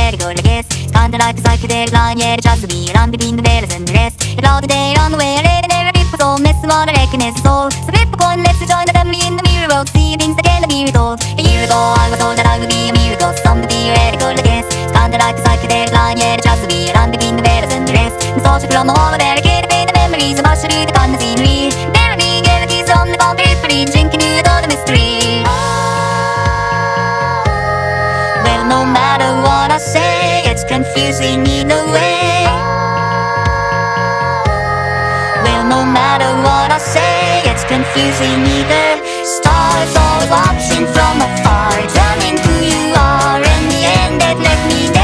I guess Kinda like a psychedelic line, yeah, just be around between the letters and the rest And all the day on the way, I read and every was all Miss what I reckon is soul So flip a coin, let's join the family in the mirror world. See things that cannot be retold A year ago I was told that I would be a miracle Somebody radical, I guess Kinda like a psychedelic line, yeah, just be around between the letters and the rest Nostalgia from the wall of barricade, fade the memories of us, the kind of scenery Barely guarantees from the concrete, free drinking, know the mystery. Ah, well, no matter what I say, it's confusing either way. Well, no matter what I say, it's confusing either. Stars always watching from afar, turning who you are. In the end, it left me delicately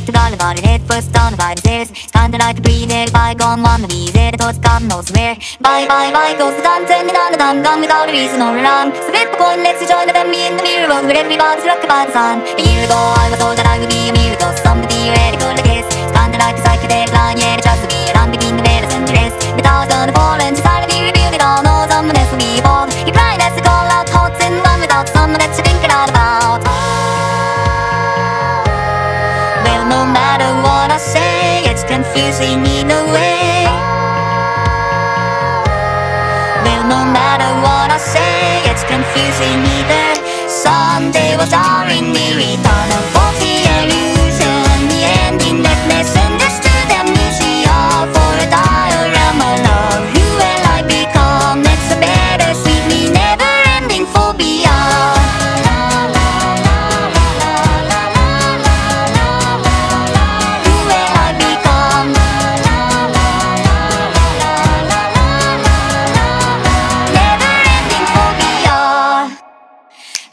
after God about it, head first down the of stairs. Kinda like a air, bygone one of these, headed towards God knows where. Bye, bye, bye, goes the turning on the dumb, gone without a reason or a rhyme. So flip a coin, let's join the family in the mirror, where everybody's rocked by the sun. A year ago, I was told that I would be a miracle, somebody radical, confusing either way. Well, no matter what I say, it's confusing either. Sunday was jarring me,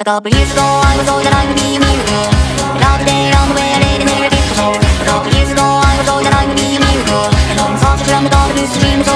A couple years ago, I was told that I would be a miracle. Another day on the way, I laid in there a bit A couple years ago, I was told that I would be a miracle. And all the